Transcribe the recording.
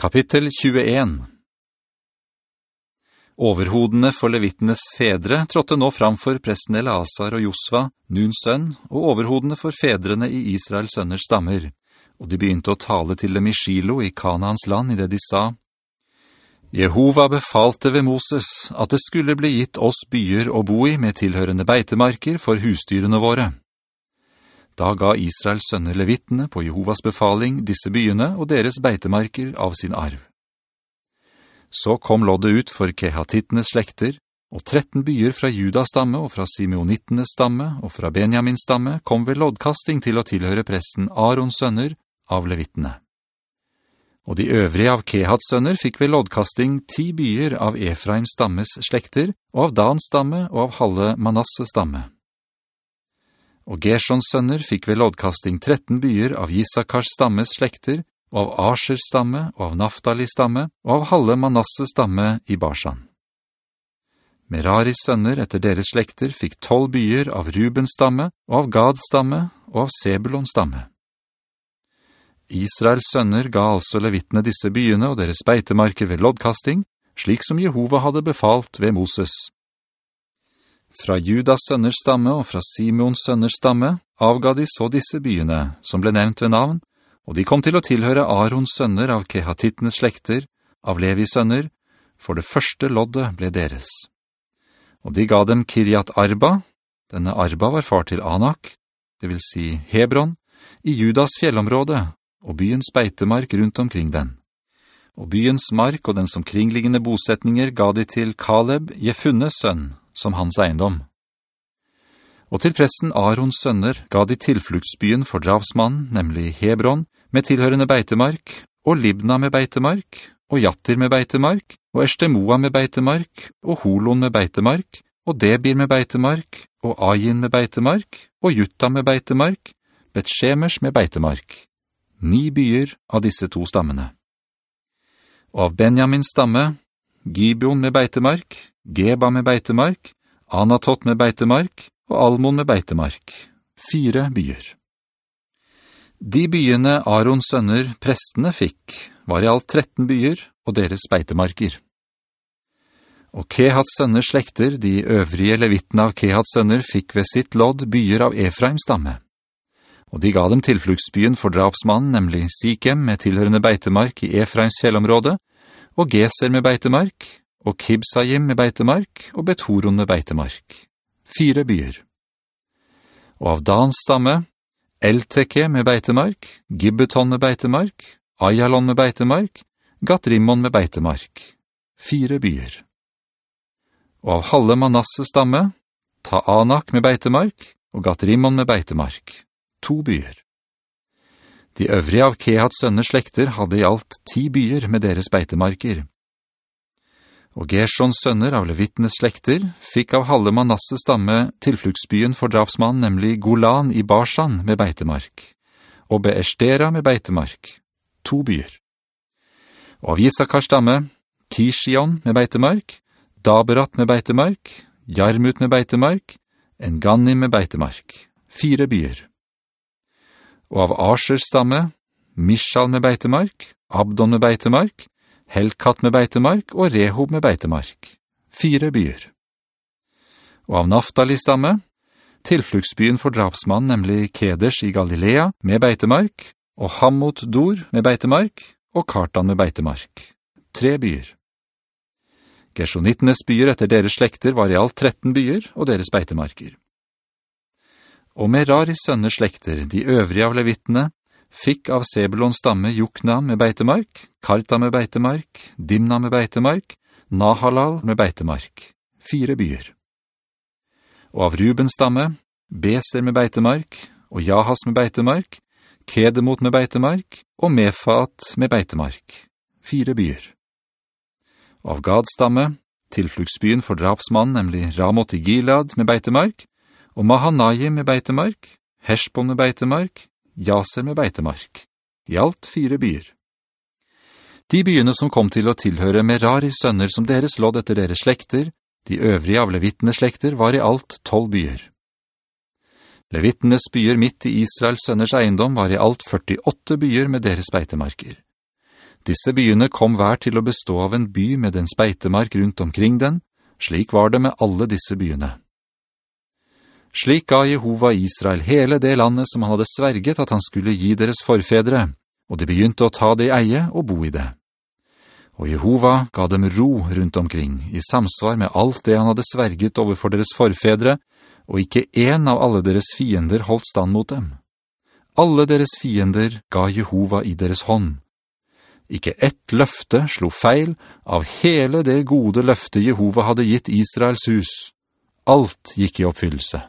Kapittel 21 Overhodene for levittenes fedre trådte nå fram for presten Eleazar og Josva, Nuns sønn, og overhodene for fedrene i Israels sønners stammer, og de begynte å tale til dem i Shilo i Kanaans land i det de sa, Jehova befalte ved Moses at det skulle bli gitt oss byer å bo i med tilhørende beitemarker for husdyrene våre. Da ga Israels sønner levittene på Jehovas befaling disse byene og deres beitemarker av sin arv. Så kom loddet ut for kehatittenes slekter, og 13 byer fra Judas stamme og fra Simeonittenes stamme og fra Benjamins stamme kom ved loddkasting til å tilhøre presten Arons sønner av levittene. Og de øvrige av Kehats sønner fikk ved loddkasting ti byer av Efraims stammes slekter, og av Dans stamme og av halve Manasses stamme. Og Gershons sønner fikk ved loddkasting 13 byer av Gisakars stammes slekter, og av Asher stamme, og av Naftalis stamme, og av halve Manasses stamme i Barsan. Meraris sønner etter deres slekter fikk 12 byer av Rubens stamme, og av Gads stamme, og av Sebulons stamme. Israels sønner ga altså levittene disse byene og deres beitemarker ved loddkasting, slik som Jehova hadde befalt ved Moses. Fra Judas sønners stamme og fra Simons sønners stamme avga de så disse byene, som ble nevnt ved navn, og de kom til å tilhøre Arons sønner av Kehatittenes slekter, av Levis sønner, for det første loddet ble deres. Og de ga dem Kirjat Arba, denne Arba var far til Anak, det vil si Hebron, i Judas fjellområde, og byens beitemark rundt omkring den. Og byens mark og dens omkringliggende bosetninger ga de til Kaleb, Jefunnes sønn, som hans eiendom. Og til pressen Arons sønner ga de tilfluktsbyen for drapsmannen, nemlig Hebron, med tilhørende beitemark, og Libna med beitemark, og Jatter med beitemark, og Estemoa med beitemark, og Holon med beitemark, og Debir med beitemark, og Ayin med beitemark, og Jutta med beitemark, Betshemers med beitemark. Ni byer av disse to stammene. Og av Benjamins stamme, Gibeon med beitemark, Geba med beitemark, Anatot med beitemark og Almon med beitemark. Fire byer. De byene Arons sønner, prestene, fikk, var i alt 13 byer og deres beitemarker. Og Kehats sønner slekter, de øvrige levittene av Kehats sønner, fikk ved sitt lodd byer av Efraims stamme. Og de ga dem tilfluktsbyen for drapsmannen, nemlig Sikem med tilhørende beitemark i Efraims fjellområde, og Geser med beitemark, og Kibsajim med beitemark, og Bethoron med beitemark. Fire byer. Og av Dans stamme, Elteke med beitemark, Gibbeton med beitemark, Ayalon med beitemark, Gatrimmon med beitemark. Fire byer. Og av halve Manasse stamme, Taanak med beitemark, og Gatrimmon med beitemark. To byer. De øvrige av Kehats sønner slekter hadde i alt ti byer med deres beitemarker. Og Gershons sønner av levittenes slekter fikk av halve Manasses stamme tilfluktsbyen for drapsmann, nemlig Golan i Barsan med beitemark, og Beestera med beitemark, to byer. Og av Isakars stamme, Kishion med beitemark, Daberat med beitemark, Jarmut med beitemark, Enganim med beitemark, fire byer. Og av Asers stamme, Mishal med beitemark, Abdon med beitemark, Helkat med beitemark og Rehob med beitemark. Fire byer. Og av Naftali stamme, tilfluktsbyen for drapsmann, nemlig Keders i Galilea med beitemark, og Hammot Dor med beitemark, og Kartan med beitemark. Tre byer. Gershonittenes byer etter deres slekter var i alt 13 byer og deres beitemarker. Og Meraris sønner slekter, de øvrige av levittene, fikk av Sebulons stamme Jukna med beitemark, Karta med beitemark, Dimna med beitemark, Nahalal med beitemark, fire byer. Og av Rubens stamme, Beser med beitemark, og Jahas med beitemark, Kedemot med beitemark, og Mefat med beitemark, fire byer. Og av Gads stamme, tilfluktsbyen for drapsmannen, nemlig Ramot i Gilad med beitemark, og Mahanaim med beitemark, Heshbon med beitemark, Jaser med beitemark. I alt fire byer. De byene som kom til å tilhøre Meraris sønner som deres lodd etter deres slekter, de øvrige av levittenes slekter, var i alt tolv byer. Levittenes byer midt i Israels sønners eiendom var i alt 48 byer med deres beitemarker. Disse byene kom hver til å bestå av en by med en speitemark rundt omkring den, slik var det med alle disse byene. Slik ga Jehova Israel hele det landet som han hadde sverget at han skulle gi deres forfedre, og de begynte å ta det i eie og bo i det. Og Jehova ga dem ro rundt omkring, i samsvar med alt det han hadde sverget overfor deres forfedre, og ikke en av alle deres fiender holdt stand mot dem. Alle deres fiender ga Jehova i deres hånd. Ikke ett løfte slo feil av hele det gode løfte Jehova hadde gitt Israels hus. Alt gikk i oppfyllelse.